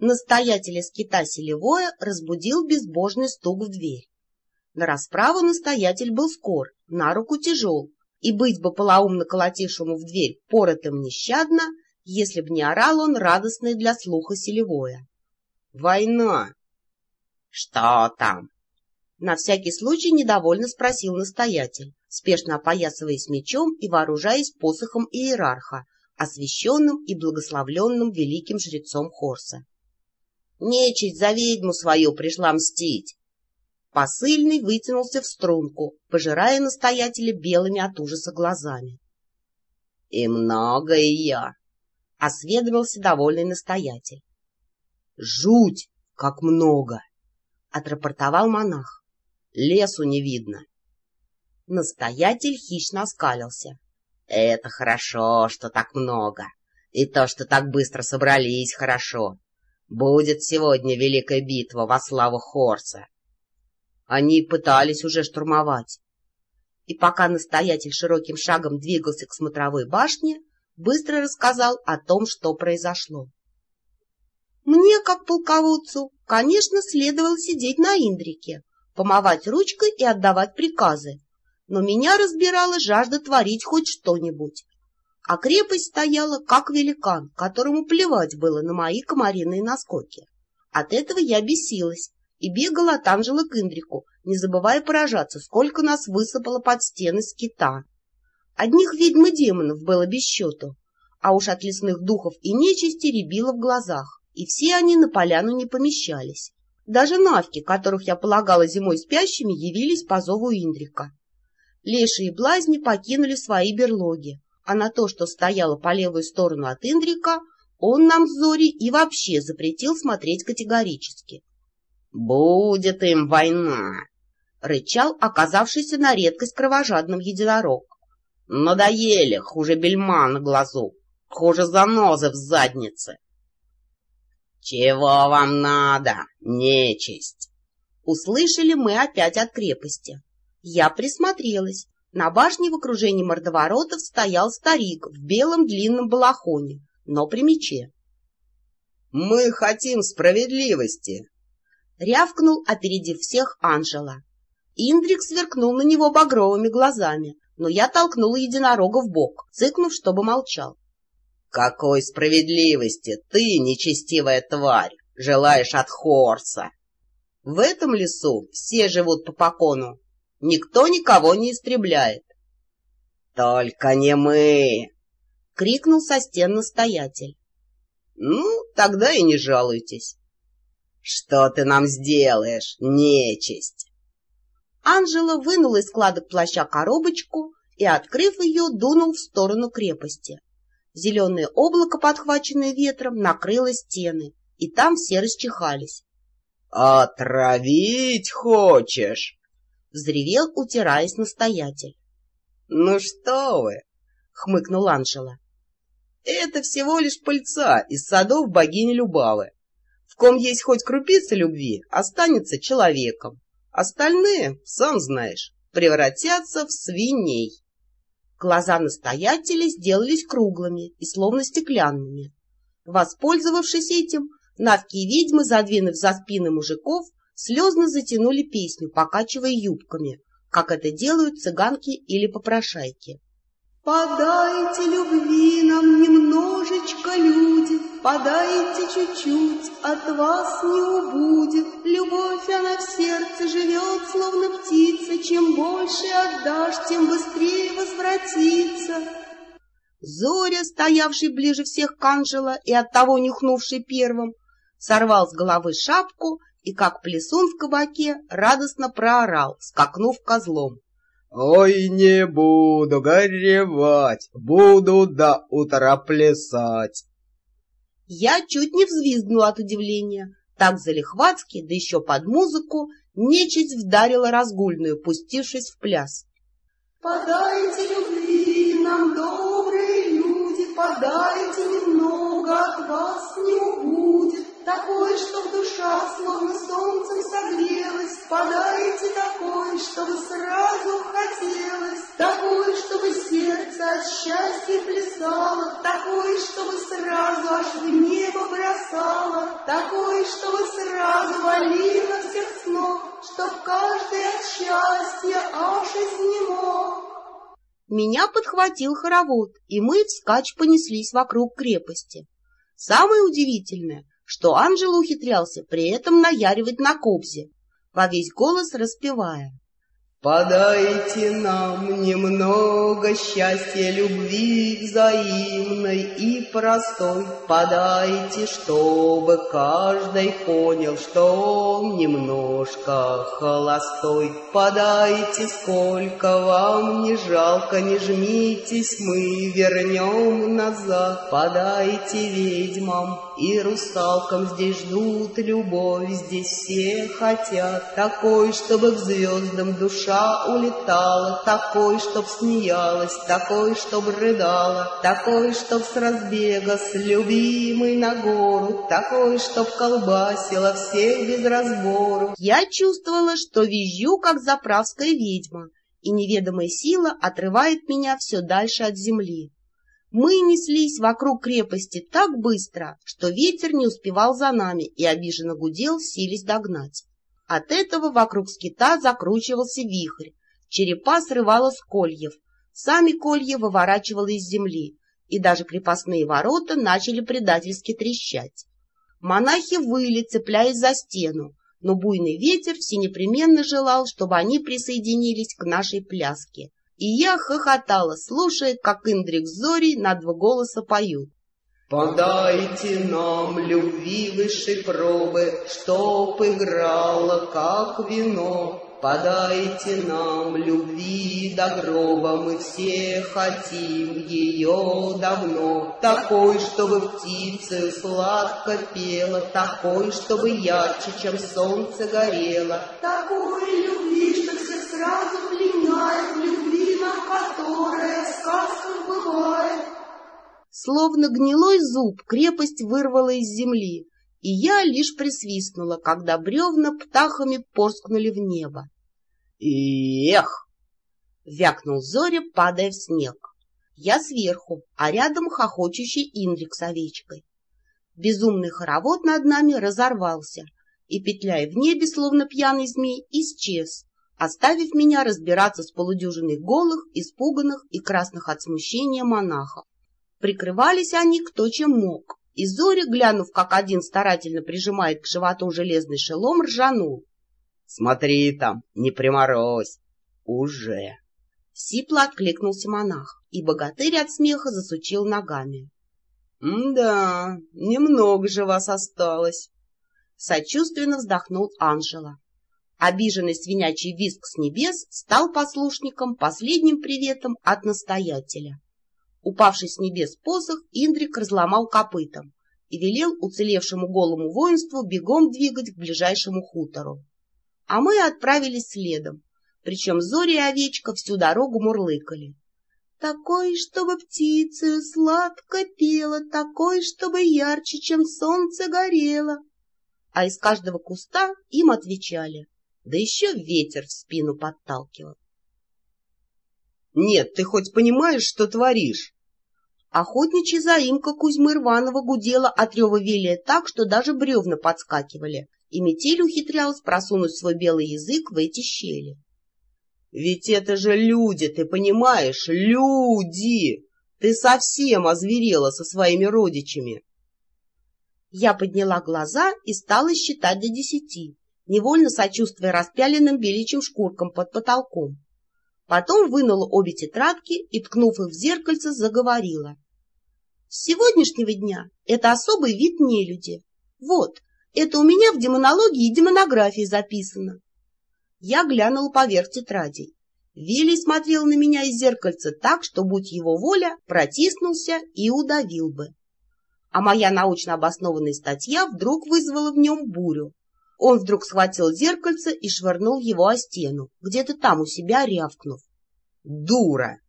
Настоятеля скита Селевое разбудил безбожный стук в дверь. На расправу настоятель был скор, на руку тяжел, и быть бы полоумно колотившему в дверь поротым нещадно, если б не орал он радостный для слуха Селевое. «Война!» «Что там?» На всякий случай недовольно спросил настоятель, спешно опоясываясь мечом и вооружаясь посохом иерарха, освященным и благословленным великим жрецом Хорса. «Нечисть за ведьму свою пришла мстить!» Посыльный вытянулся в струнку, пожирая настоятеля белыми от ужаса глазами. — И много ее! — осведомился довольный настоятель. — Жуть, как много! — отрапортовал монах. — Лесу не видно. Настоятель хищно оскалился. — Это хорошо, что так много. И то, что так быстро собрались, хорошо. Будет сегодня великая битва во славу Хорса. Они пытались уже штурмовать. И пока настоятель широким шагом двигался к смотровой башне, быстро рассказал о том, что произошло. Мне, как полководцу, конечно, следовало сидеть на Индрике, помывать ручкой и отдавать приказы, но меня разбирала жажда творить хоть что-нибудь. А крепость стояла, как великан, которому плевать было на мои комариные наскоки. От этого я бесилась и бегала от Анжела к Индрику, не забывая поражаться, сколько нас высыпало под стены скита. Одних ведьм и демонов было без счету, а уж от лесных духов и нечисти рябило в глазах, и все они на поляну не помещались. Даже навки, которых я полагала зимой спящими, явились по зову Индрика. Леши и блазни покинули свои берлоги, а на то, что стояло по левую сторону от Индрика, он нам с Зори и вообще запретил смотреть категорически. «Будет им война!» — рычал оказавшийся на редкость кровожадным единорог. «Надоели, хуже бельма на глазу, хуже занозы в заднице!» «Чего вам надо, нечисть?» Услышали мы опять от крепости. Я присмотрелась. На башне в окружении мордоворотов стоял старик в белом длинном балахоне, но при мече. «Мы хотим справедливости!» рявкнул, опередив всех Анжела. Индрик сверкнул на него багровыми глазами, но я толкнула единорога в бок, цыкнув, чтобы молчал. — Какой справедливости ты, нечестивая тварь, желаешь от Хорса? В этом лесу все живут по покону. Никто никого не истребляет. — Только не мы! — крикнул со стен настоятель. — Ну, тогда и не жалуйтесь. «Что ты нам сделаешь, нечисть?» Анжела вынула из складок плаща коробочку и, открыв ее, дунул в сторону крепости. Зеленое облако, подхваченное ветром, накрыло стены, и там все расчихались. «Отравить хочешь?» — взревел, утираясь настоятель. «Ну что вы!» — хмыкнул Анжела. «Это всего лишь пыльца из садов богини Любавы ком есть хоть крупица любви, останется человеком. Остальные, сам знаешь, превратятся в свиней. Глаза настоятеля сделались круглыми и словно стеклянными. Воспользовавшись этим, навки ведьмы, задвинув за спины мужиков, слезно затянули песню, покачивая юбками, как это делают цыганки или попрошайки. «Подайте любви нам немножечко, люди, Подайте чуть-чуть, от вас не убудет. Любовь, она в сердце живет, словно птица. Чем больше отдашь, тем быстрее возвратится. Зоря, стоявший ближе всех к Анжела и оттого нюхнувший первым, сорвал с головы шапку и, как плесун в кабаке, радостно проорал, скакнув козлом. «Ой, не буду горевать, буду до утра плясать!» Я чуть не взвизгнула от удивления. Так залихватски, да еще под музыку, нечисть вдарила разгульную, пустившись в пляс. «Подайте любви нам, добрые люди, подайте немного, от вас не убудет, такое, чтоб душа словно солнцем согрелась, подайте такое, чтобы сразу хотелось, такое, чтобы сердце от счастья плясало, такое, чтобы сразу аж в небо бросало, такой, чтобы сразу валило всех с ног, чтоб каждый от счастья аж изнемог. Меня подхватил хоровод, и мы вскачь понеслись вокруг крепости. Самое удивительное, что Анжела ухитрялся при этом наяривать на кобзе, во весь голос распевая. Подайте нам немного счастья, любви взаимной и простой. Подайте, чтобы каждый понял, что он немножко холостой. Подайте, сколько вам не жалко, не жмитесь, мы вернем назад. Подайте ведьмам и русалкам, здесь ждут любовь, здесь все хотят. Такой, чтобы к звездам душа душа улетала, такой, чтоб смеялась, такой, чтоб рыдала, такой, чтоб с разбега с любимой на гору, такой, чтоб колбасила всех без разбору. Я чувствовала, что визжу, как заправская ведьма, и неведомая сила отрывает меня все дальше от земли. Мы неслись вокруг крепости так быстро, что ветер не успевал за нами и обиженно гудел, сились догнать. От этого вокруг скита закручивался вихрь, черепа срывало с кольев, сами колья выворачивало из земли, и даже крепостные ворота начали предательски трещать. Монахи выли, цепляясь за стену, но буйный ветер все непременно желал, чтобы они присоединились к нашей пляске. И я хохотала, слушая, как Индрик с Зорей на два голоса поют. Подайте нам любви высшей пробы, Чтоб играла, как вино. Подайте нам любви до гроба, Мы все хотим ее давно. Такой, чтобы птицы сладко пела, Такой, чтобы ярче, чем солнце горело. Такой любви, что Словно гнилой зуб крепость вырвала из земли, и я лишь присвистнула, когда бревна птахами порскнули в небо. «Эх!» — вякнул Зоря, падая в снег. Я сверху, а рядом хохочущий Индрик с овечкой. Безумный хоровод над нами разорвался, и, петляя в небе, словно пьяный змей, исчез, оставив меня разбираться с полудюжиной голых, испуганных и красных от смущения монахов. Прикрывались они кто чем мог, и Зоря, глянув, как один старательно прижимает к животу железный шелом, ржанул. — Смотри там, не приморозь! Уже! Сипло откликнулся монах, и богатырь от смеха засучил ногами. — Да, немного же вас осталось! Сочувственно вздохнул Анжела. Обиженный свинячий виск с небес стал послушником последним приветом от настоятеля. Упавший с небес посох, Индрик разломал копытом и велел уцелевшему голому воинству бегом двигать к ближайшему хутору. А мы отправились следом, причем Зори и Овечка всю дорогу мурлыкали. Такой, чтобы птица сладко пела, такой, чтобы ярче, чем солнце горело. А из каждого куста им отвечали, да еще ветер в спину подталкивал. Нет, ты хоть понимаешь, что творишь? Охотничья заимка Кузьмы Рванова гудела от рева велия так, что даже бревна подскакивали, и метель ухитрялась просунуть свой белый язык в эти щели. — Ведь это же люди, ты понимаешь, люди! Ты совсем озверела со своими родичами. Я подняла глаза и стала считать до десяти, невольно сочувствуя распяленным беличьим шкуркам под потолком. Потом вынула обе тетрадки и, ткнув их в зеркальце, заговорила. С сегодняшнего дня это особый вид нелюди. Вот, это у меня в демонологии и демонографии записано. Я глянула поверх тетрадей. Вилли смотрел на меня из зеркальца так, что, будь его воля, протиснулся и удавил бы. А моя научно обоснованная статья вдруг вызвала в нем бурю. Он вдруг схватил зеркальце и швырнул его о стену, где-то там у себя рявкнув. «Дура!»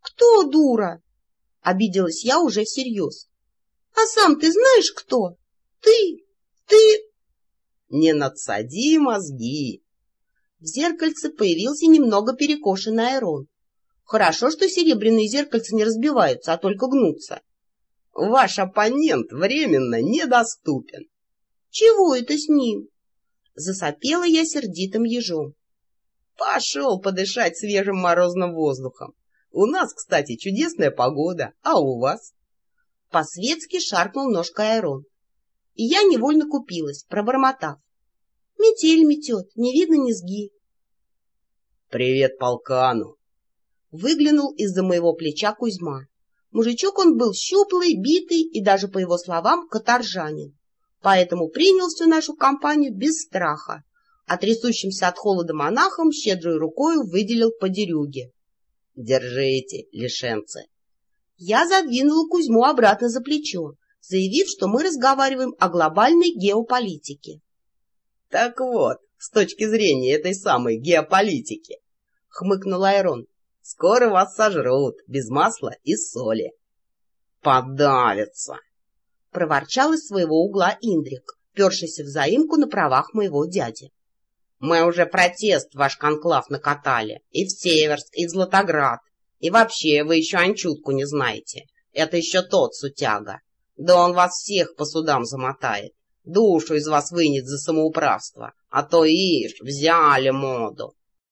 «Кто дура?» — обиделась я уже всерьез. «А сам ты знаешь кто? Ты! Ты...» «Не надсади мозги!» В зеркальце появился немного перекошенный Айрон. Хорошо, что серебряные зеркальца не разбиваются, а только гнутся. Ваш оппонент временно недоступен. Чего это с ним? Засопела я сердитым ежом. Пошел подышать свежим морозным воздухом. У нас, кстати, чудесная погода, а у вас? По-светски шаркнул ножкой Айрон. И я невольно купилась, пробормотав. Метель метет, не видно низги. «Привет полкану!» Выглянул из-за моего плеча Кузьма. Мужичок он был щуплый, битый и даже, по его словам, каторжанин. Поэтому принял всю нашу компанию без страха, а трясущимся от холода монахом щедрой рукою выделил по дерюге. «Держите, лишенцы!» Я задвинула Кузьму обратно за плечо, заявив, что мы разговариваем о глобальной геополитике. «Так вот, с точки зрения этой самой геополитики, — хмыкнул Айрон. — Скоро вас сожрут, без масла и соли. — Подавится! — проворчал из своего угла Индрик, першийся в заимку на правах моего дяди. — Мы уже протест ваш конклав накатали, и в Северск, и в Златоград, и вообще вы еще анчутку не знаете. Это еще тот сутяга. Да он вас всех по судам замотает, душу из вас вынет за самоуправство, а то ишь, взяли моду.